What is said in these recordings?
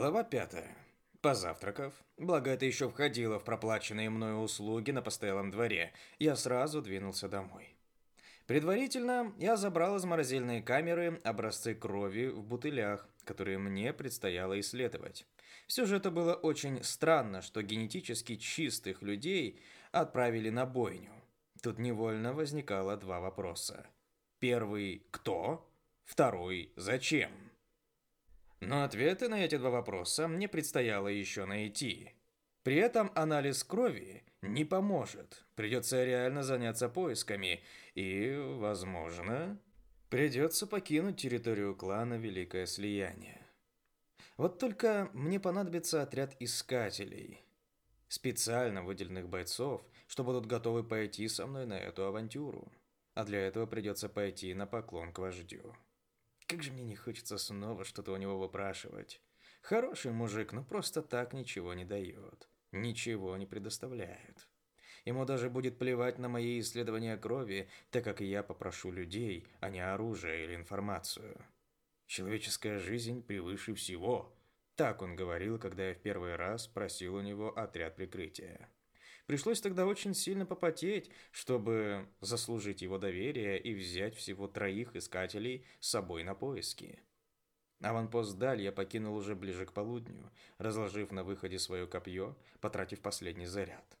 Глава пятая. Позавтракав, благо это еще входило в проплаченные мною услуги на постоялом дворе, я сразу двинулся домой. Предварительно я забрал из морозильной камеры образцы крови в бутылях, которые мне предстояло исследовать. Все же это было очень странно, что генетически чистых людей отправили на бойню. Тут невольно возникало два вопроса. Первый – кто? Второй – зачем? Но ответы на эти два вопроса мне предстояло еще найти. При этом анализ крови не поможет. Придется реально заняться поисками и, возможно, придется покинуть территорию клана Великое Слияние. Вот только мне понадобится отряд искателей, специально выделенных бойцов, что будут готовы пойти со мной на эту авантюру. А для этого придется пойти на поклон к вождю. Как же мне не хочется снова что-то у него выпрашивать. Хороший мужик, но просто так ничего не дает. Ничего не предоставляет. Ему даже будет плевать на мои исследования крови, так как я попрошу людей, а не оружие или информацию. Человеческая жизнь превыше всего. Так он говорил, когда я в первый раз просил у него отряд прикрытия. Пришлось тогда очень сильно попотеть, чтобы заслужить его доверие и взять всего троих искателей с собой на поиски. Аванпост Даль я покинул уже ближе к полудню, разложив на выходе свое копье, потратив последний заряд.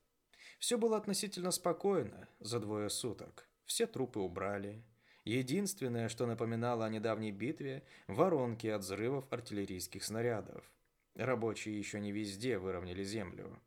Все было относительно спокойно за двое суток. Все трупы убрали, Единственное, что напоминало о недавней битве – воронки от взрывов артиллерийских снарядов. Рабочие еще не везде выровняли землю.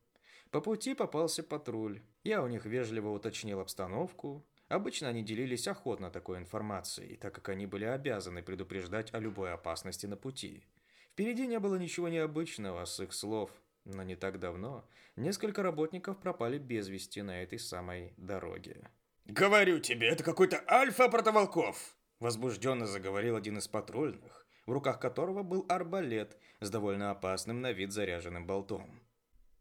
По пути попался патруль. Я у них вежливо уточнил обстановку. Обычно они делились охотно такой информацией, так как они были обязаны предупреждать о любой опасности на пути. Впереди не было ничего необычного с их слов, но не так давно несколько работников пропали без вести на этой самой дороге. «Говорю тебе, это какой-то альфа-протоволков!» Возбужденно заговорил один из патрульных, в руках которого был арбалет с довольно опасным на вид заряженным болтом.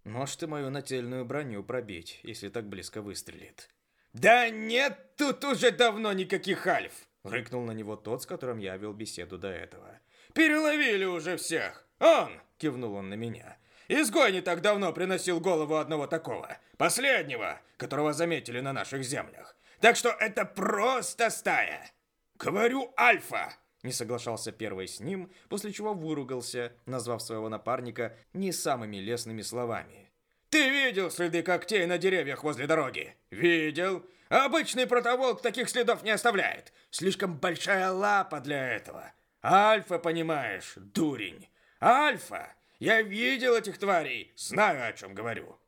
«Может и мою нательную броню пробить, если так близко выстрелит». «Да нет тут уже давно никаких альф!» Рыкнул на него тот, с которым я вел беседу до этого. «Переловили уже всех! Он!» – кивнул он на меня. Изгой не так давно приносил голову одного такого, последнего, которого заметили на наших землях. Так что это просто стая. Говорю, альфа. Не соглашался первый с ним, после чего выругался, назвав своего напарника не самыми лестными словами. Ты видел следы когтей на деревьях возле дороги? Видел? Обычный протоволк таких следов не оставляет. Слишком большая лапа для этого. Альфа, понимаешь, дурень. Альфа я видел этих тварей, знаю, о чем говорю.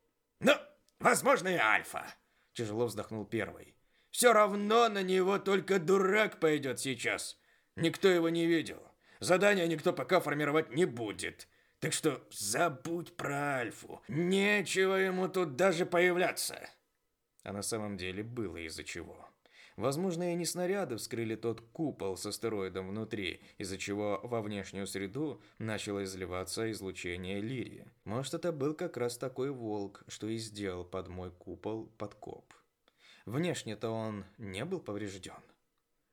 Но, возможно, и Альфа. Тяжело вздохнул первый. Все равно на него только дурак пойдет сейчас. Никто его не видел. Задание никто пока формировать не будет. Так что забудь про Альфу. Нечего ему тут даже появляться. А на самом деле было из-за чего. Возможно, и не снаряды вскрыли тот купол с астероидом внутри, из-за чего во внешнюю среду начало изливаться излучение Лирии. Может, это был как раз такой волк, что и сделал под мой купол подкоп. Внешне-то он не был поврежден.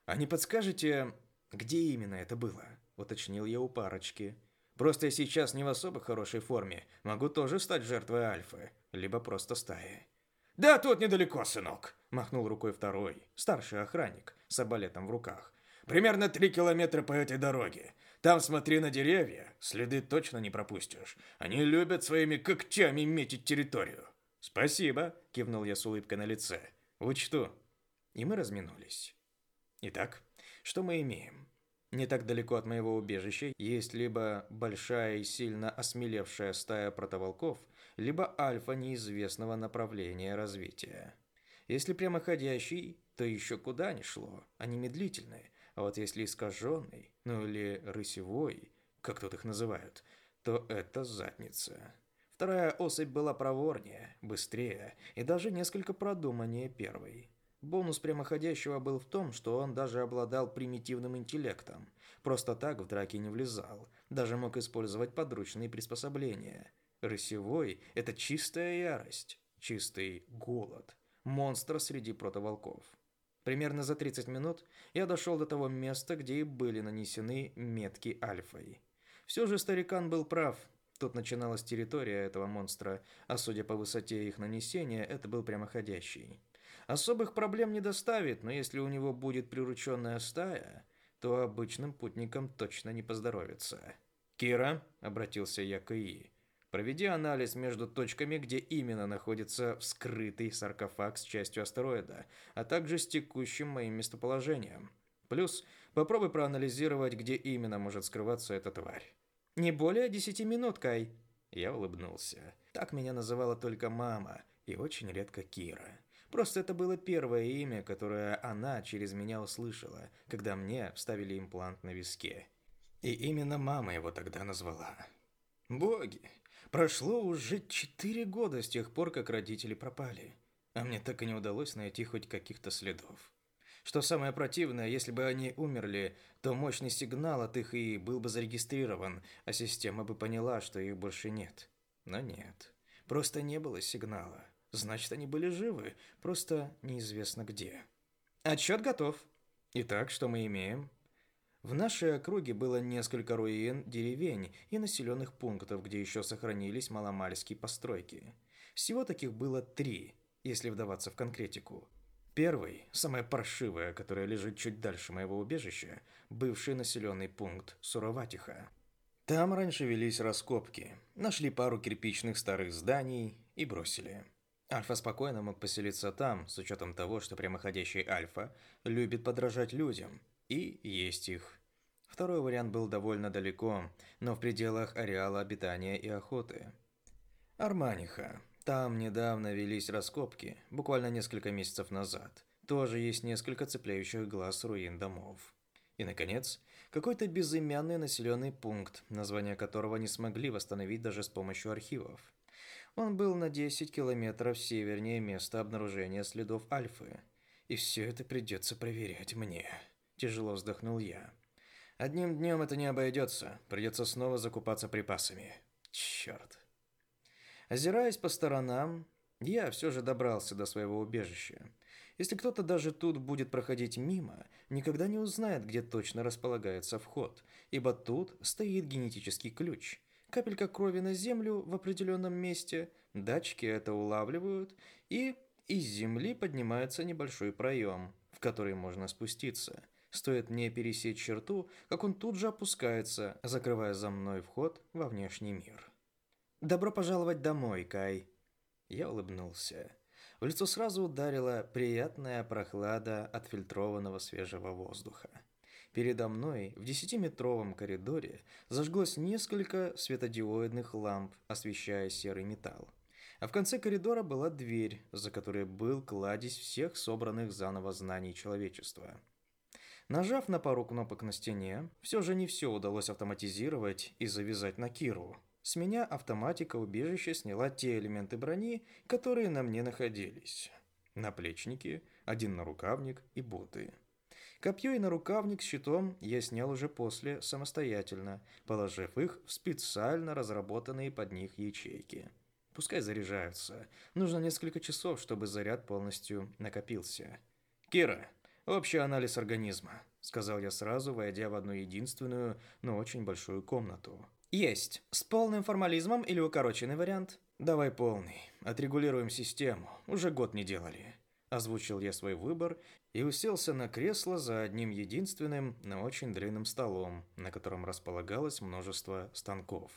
«А не подскажете, где именно это было?» – уточнил я у парочки. «Просто я сейчас не в особо хорошей форме. Могу тоже стать жертвой Альфы, либо просто стаи». «Да тут недалеко, сынок», – махнул рукой второй, старший охранник, с абалетом в руках. «Примерно три километра по этой дороге. Там смотри на деревья, следы точно не пропустишь. Они любят своими когтями метить территорию». «Спасибо», – кивнул я с улыбкой на лице. «Учту». И мы разминулись. Итак, что мы имеем? Не так далеко от моего убежища есть либо большая и сильно осмелевшая стая протоволков, либо альфа неизвестного направления развития. Если прямоходящий, то еще куда ни шло, они медлительные, а вот если искаженный, ну или рысевой, как тут их называют, то это задница. Вторая особь была проворнее, быстрее и даже несколько продуманнее первой. Бонус прямоходящего был в том, что он даже обладал примитивным интеллектом. Просто так в драки не влезал, даже мог использовать подручные приспособления – Рысевой – это чистая ярость, чистый голод, монстр среди протоволков. Примерно за 30 минут я дошел до того места, где и были нанесены метки альфой. Все же старикан был прав. Тут начиналась территория этого монстра, а судя по высоте их нанесения, это был прямоходящий. Особых проблем не доставит, но если у него будет прирученная стая, то обычным путникам точно не поздоровится. «Кира», — обратился я к ИИ, — «проведи анализ между точками, где именно находится вскрытый саркофаг с частью астероида, а также с текущим моим местоположением. Плюс попробуй проанализировать, где именно может скрываться эта тварь». «Не более десяти минут, Кай». Я улыбнулся. Так меня называла только мама и очень редко Кира. Просто это было первое имя, которое она через меня услышала, когда мне вставили имплант на виске. И именно мама его тогда назвала. Боги, прошло уже четыре года с тех пор, как родители пропали, а мне так и не удалось найти хоть каких-то следов. Что самое противное, если бы они умерли, то мощный сигнал от их и был бы зарегистрирован, а система бы поняла, что их больше нет. Но нет, просто не было сигнала. Значит, они были живы, просто неизвестно где. Отчет готов. Итак, что мы имеем? В нашей округе было несколько руин, деревень и населенных пунктов, где еще сохранились маломальские постройки. Всего таких было три, если вдаваться в конкретику. Первый, самая паршивая, которая лежит чуть дальше моего убежища, бывший населенный пункт Суроватиха. Там раньше велись раскопки, нашли пару кирпичных старых зданий и бросили. Альфа спокойно мог поселиться там, с учетом того, что прямоходящий Альфа любит подражать людям и есть их. Второй вариант был довольно далеко, но в пределах ареала обитания и охоты. Арманиха. Там недавно велись раскопки, буквально несколько месяцев назад. Тоже есть несколько цепляющих глаз руин домов. И, наконец, какой-то безымянный населенный пункт, название которого не смогли восстановить даже с помощью архивов. Он был на 10 километров севернее места обнаружения следов Альфы. И все это придется проверять мне. Тяжело вздохнул я. Одним днем это не обойдется. Придется снова закупаться припасами. Черт. Озираясь по сторонам, я все же добрался до своего убежища. Если кто-то даже тут будет проходить мимо, никогда не узнает, где точно располагается вход, ибо тут стоит генетический ключ – капелька крови на землю в определенном месте, датчики это улавливают, и из земли поднимается небольшой проем, в который можно спуститься. Стоит мне пересечь черту, как он тут же опускается, закрывая за мной вход во внешний мир. «Добро пожаловать домой, Кай!» Я улыбнулся. В лицо сразу ударила приятная прохлада отфильтрованного свежего воздуха. Передо мной в десятиметровом коридоре зажглось несколько светодиодных ламп, освещая серый металл. А в конце коридора была дверь, за которой был кладезь всех собранных заново знаний человечества. Нажав на пару кнопок на стене, все же не все удалось автоматизировать и завязать на Киру. С меня автоматика убежища сняла те элементы брони, которые на мне находились. Наплечники, один нарукавник и боты. Копье и нарукавник с щитом я снял уже после, самостоятельно, положив их в специально разработанные под них ячейки. Пускай заряжаются. Нужно несколько часов, чтобы заряд полностью накопился. «Кира, общий анализ организма», — сказал я сразу, войдя в одну единственную, но очень большую комнату. «Есть. С полным формализмом или укороченный вариант?» «Давай полный. Отрегулируем систему. Уже год не делали». Озвучил я свой выбор и уселся на кресло за одним единственным, но очень длинным столом, на котором располагалось множество станков.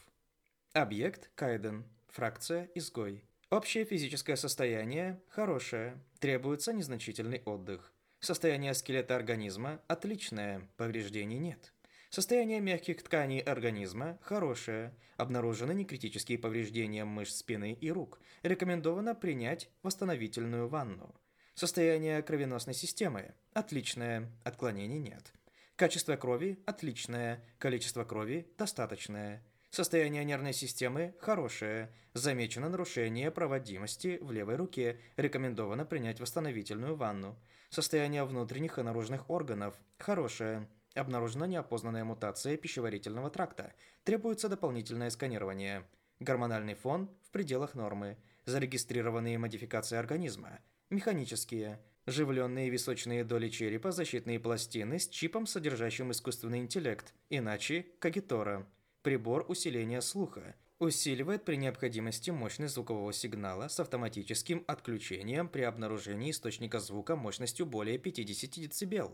Объект – Кайден, фракция – Изгой. Общее физическое состояние – хорошее, требуется незначительный отдых. Состояние скелета организма – отличное, повреждений нет. Состояние мягких тканей организма – хорошее, обнаружены некритические повреждения мышц спины и рук, рекомендовано принять восстановительную ванну. Состояние кровеносной системы – отличное, отклонений нет. Качество крови – отличное, количество крови – достаточное. Состояние нервной системы – хорошее. Замечено нарушение проводимости в левой руке. Рекомендовано принять восстановительную ванну. Состояние внутренних и наружных органов – хорошее. Обнаружена неопознанная мутация пищеварительного тракта. Требуется дополнительное сканирование. Гормональный фон в пределах нормы. Зарегистрированные модификации организма – Механические. Живленные височные доли черепа, защитные пластины с чипом, содержащим искусственный интеллект, иначе Кагитора. Прибор усиления слуха. Усиливает при необходимости мощность звукового сигнала с автоматическим отключением при обнаружении источника звука мощностью более 50 дБ.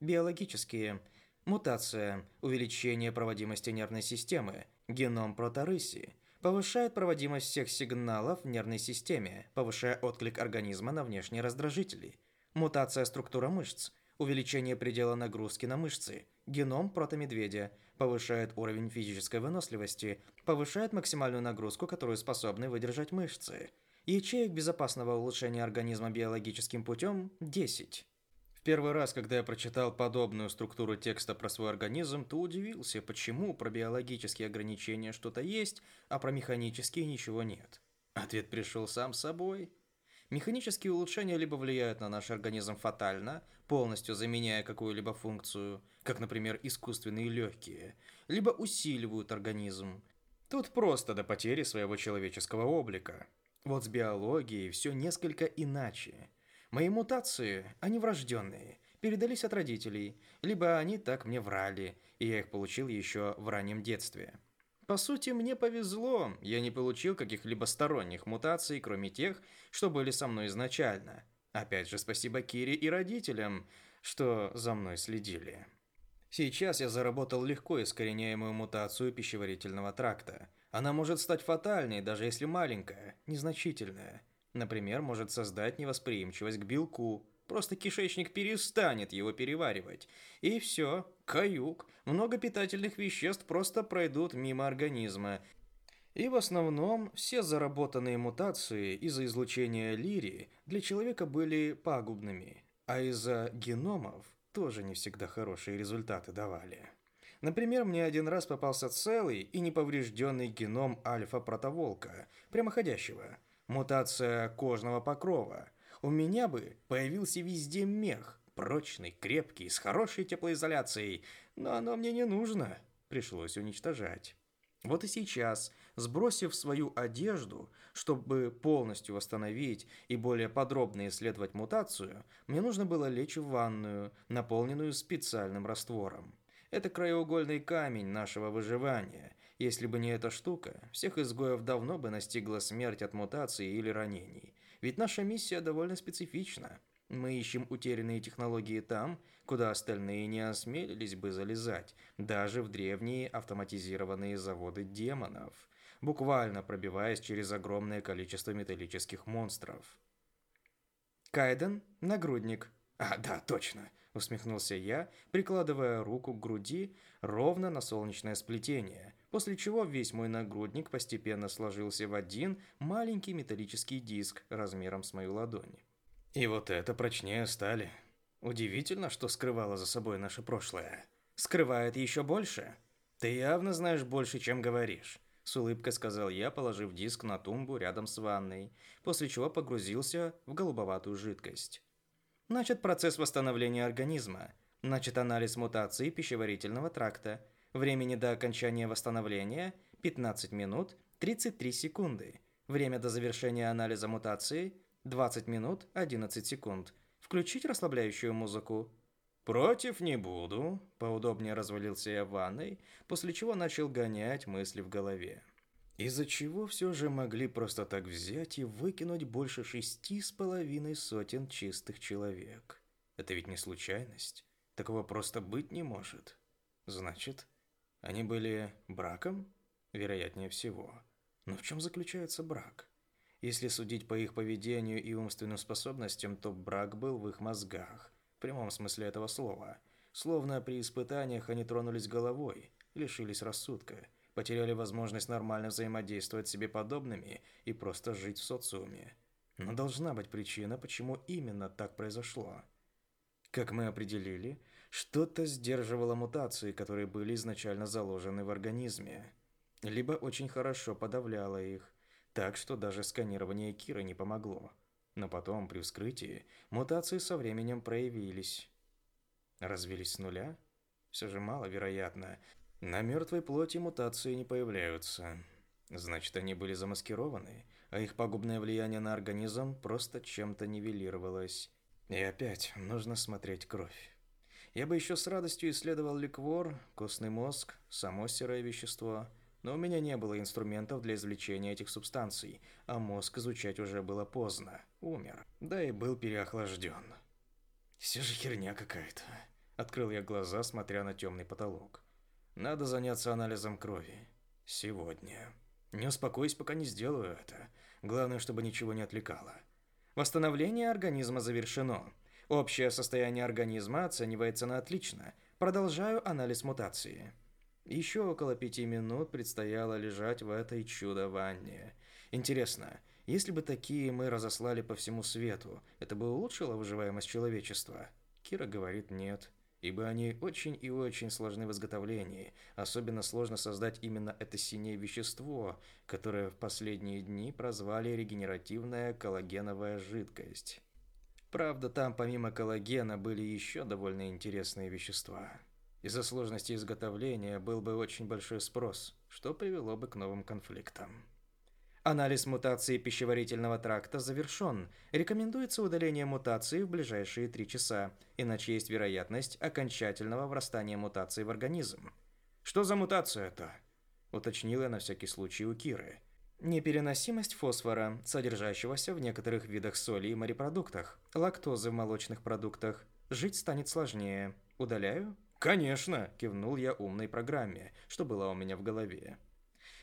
Биологические. Мутация. Увеличение проводимости нервной системы. Геном проторыси. Повышает проводимость всех сигналов в нервной системе, повышая отклик организма на внешние раздражители. Мутация структура мышц. Увеличение предела нагрузки на мышцы. Геном протомедведя повышает уровень физической выносливости, повышает максимальную нагрузку, которую способны выдержать мышцы. Ячеек безопасного улучшения организма биологическим путем – 10. Первый раз, когда я прочитал подобную структуру текста про свой организм, то удивился, почему про биологические ограничения что-то есть, а про механические ничего нет. Ответ пришел сам собой – Механические улучшения либо влияют на наш организм фатально, полностью заменяя какую-либо функцию, как, например, искусственные легкие, либо усиливают организм. Тут просто до потери своего человеческого облика. Вот с биологией все несколько иначе. Мои мутации, они врожденные, передались от родителей, либо они так мне врали, и я их получил еще в раннем детстве. По сути, мне повезло, я не получил каких-либо сторонних мутаций, кроме тех, что были со мной изначально. Опять же, спасибо Кире и родителям, что за мной следили. Сейчас я заработал легко искореняемую мутацию пищеварительного тракта. Она может стать фатальной, даже если маленькая, незначительная. Например, может создать невосприимчивость к белку, Просто кишечник перестанет его переваривать. И все, каюк. Много питательных веществ просто пройдут мимо организма. И в основном все заработанные мутации из-за излучения лирии для человека были пагубными, а из-за геномов тоже не всегда хорошие результаты давали. Например, мне один раз попался целый и неповрежденный геном альфа-протоволка, прямоходящего, мутация кожного покрова – у меня бы появился везде мех, прочный, крепкий, с хорошей теплоизоляцией, но оно мне не нужно, пришлось уничтожать. Вот и сейчас, сбросив свою одежду, чтобы полностью восстановить и более подробно исследовать мутацию, мне нужно было лечь в ванную, наполненную специальным раствором. Это краеугольный камень нашего выживания. Если бы не эта штука, всех изгоев давно бы настигла смерть от мутации или ранений. Ведь наша миссия довольно специфична. Мы ищем утерянные технологии там, куда остальные не осмелились бы залезать, даже в древние автоматизированные заводы демонов, буквально пробиваясь через огромное количество металлических монстров. Кайден – нагрудник. А, да, точно, усмехнулся я, прикладывая руку к груди ровно на солнечное сплетение – после чего весь мой нагрудник постепенно сложился в один маленький металлический диск размером с мою ладонь. И вот это прочнее стали. Удивительно, что скрывало за собой наше прошлое. Скрывает еще больше. Ты явно знаешь больше, чем говоришь. С улыбкой сказал я, положив диск на тумбу рядом с ванной, после чего погрузился в голубоватую жидкость. Начат процесс восстановления организма. Начат анализ мутации пищеварительного тракта – Времени до окончания восстановления 15 минут 33 секунды. Время до завершения анализа мутации 20 минут 11 секунд. Включить расслабляющую музыку. Против не буду. Поудобнее развалился я в ванной, после чего начал гонять мысли в голове. Из-за чего все же могли просто так взять и выкинуть больше шести с половиной сотен чистых человек? Это ведь не случайность. Такого просто быть не может. Значит, они были браком? Вероятнее всего. Но в чем заключается брак? Если судить по их поведению и умственным способностям, то брак был в их мозгах, в прямом смысле этого слова. Словно при испытаниях они тронулись головой, лишились рассудка, потеряли возможность нормально взаимодействовать с себе подобными и просто жить в социуме. Но должна быть причина, почему именно так произошло. Как мы определили, что-то сдерживало мутации, которые были изначально заложены в организме. Либо очень хорошо подавляло их, так что даже сканирование Кира не помогло. Но потом, при вскрытии, мутации со временем проявились. Развились с нуля? Все же маловероятно. На мертвой плоти мутации не появляются. Значит, они были замаскированы, а их пагубное влияние на организм просто чем-то нивелировалось. И опять нужно смотреть кровь. Я бы еще с радостью исследовал ликвор, костный мозг, само серое вещество, но у меня не было инструментов для извлечения этих субстанций, а мозг изучать уже было поздно. Умер. Да и был переохлажден. Все же херня какая-то. Открыл я глаза, смотря на темный потолок. Надо заняться анализом крови. Сегодня. Не успокоюсь, пока не сделаю это. Главное, чтобы ничего не отвлекало. Восстановление организма завершено. Общее состояние организма оценивается на отлично. Продолжаю анализ мутации. Еще около пяти минут предстояло лежать в этой чудо-ванне. Интересно, если бы такие мы разослали по всему свету, это бы улучшило выживаемость человечества? Кира говорит нет, ибо они очень и очень сложны в изготовлении. Особенно сложно создать именно это синее вещество, которое в последние дни прозвали регенеративная коллагеновая жидкость. Правда, там помимо коллагена были еще довольно интересные вещества. Из-за сложности изготовления был бы очень большой спрос, что привело бы к новым конфликтам. Анализ мутации пищеварительного тракта завершен. Рекомендуется удаление мутации в ближайшие 3 часа, иначе есть вероятность окончательного врастания мутации в организм. «Что за мутация это?» – уточнил я на всякий случай у Киры. Непереносимость фосфора, содержащегося в некоторых видах соли и морепродуктах, лактозы в молочных продуктах. Жить станет сложнее. Удаляю? «Конечно!» – кивнул я умной программе, что было у меня в голове.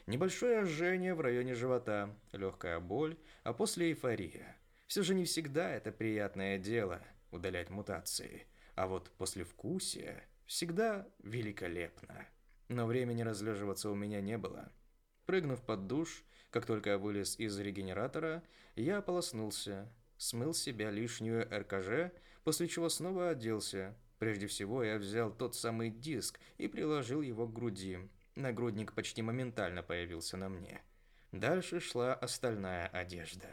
Небольшое жжение в районе живота, легкая боль, а после эйфория. Все же не всегда это приятное дело – удалять мутации. А вот послевкусие всегда великолепно. Но времени разлеживаться у меня не было. Прыгнув под душ, как только я вылез из регенератора, я ополоснулся, смыл себя лишнюю РКЖ, после чего снова оделся, Прежде всего я взял тот самый диск и приложил его к груди. Нагрудник почти моментально появился на мне. Дальше шла остальная одежда.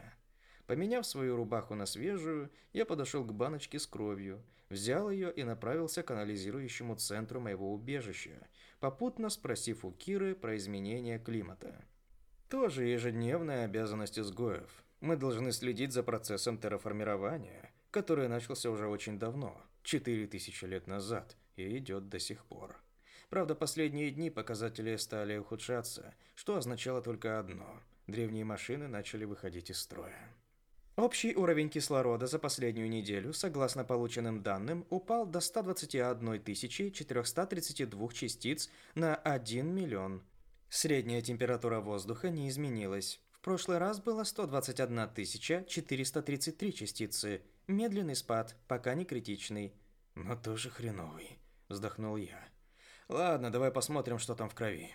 Поменяв свою рубаху на свежую, я подошел к баночке с кровью, взял ее и направился к анализирующему центру моего убежища, попутно спросив у Киры про изменение климата. Тоже ежедневная обязанность изгоев. Мы должны следить за процессом терраформирования, который начался уже очень давно – Четыре тысячи лет назад и идет до сих пор. Правда, последние дни показатели стали ухудшаться, что означало только одно – древние машины начали выходить из строя. Общий уровень кислорода за последнюю неделю, согласно полученным данным, упал до 121 432 частиц на 1 миллион. Средняя температура воздуха не изменилась. В прошлый раз было 121 433 частицы, Медленный спад, пока не критичный. Но тоже хреновый, вздохнул я. Ладно, давай посмотрим, что там в крови.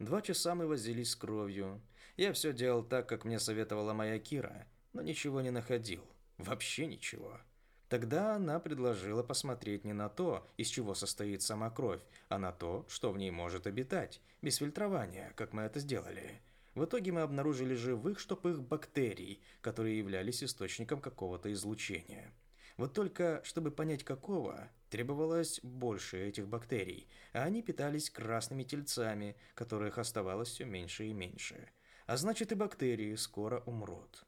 Два часа мы возились с кровью. Я все делал так, как мне советовала моя Кира, но ничего не находил. Вообще ничего. Тогда она предложила посмотреть не на то, из чего состоит сама кровь, а на то, что в ней может обитать, без фильтрования, как мы это сделали. В итоге мы обнаружили живых штопых бактерий, которые являлись источником какого-то излучения. Вот только, чтобы понять какого, требовалось больше этих бактерий, а они питались красными тельцами, которых оставалось все меньше и меньше. А значит и бактерии скоро умрут.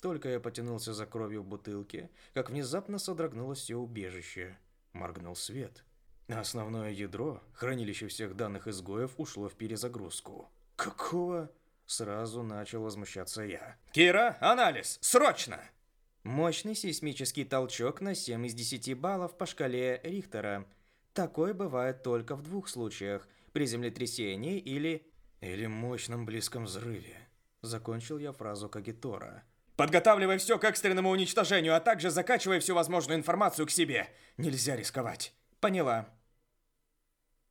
Только я потянулся за кровью в бутылке, как внезапно содрогнулось все убежище. Моргнул свет. Основное ядро, хранилище всех данных изгоев, ушло в перезагрузку. Какого? Сразу начал возмущаться я. «Кира, анализ! Срочно!» Мощный сейсмический толчок на 7 из 10 баллов по шкале Рихтера. Такое бывает только в двух случаях. При землетрясении или... Или мощном близком взрыве. Закончил я фразу Кагитора. «Подготавливай все к экстренному уничтожению, а также закачивай всю возможную информацию к себе. Нельзя рисковать». «Поняла»,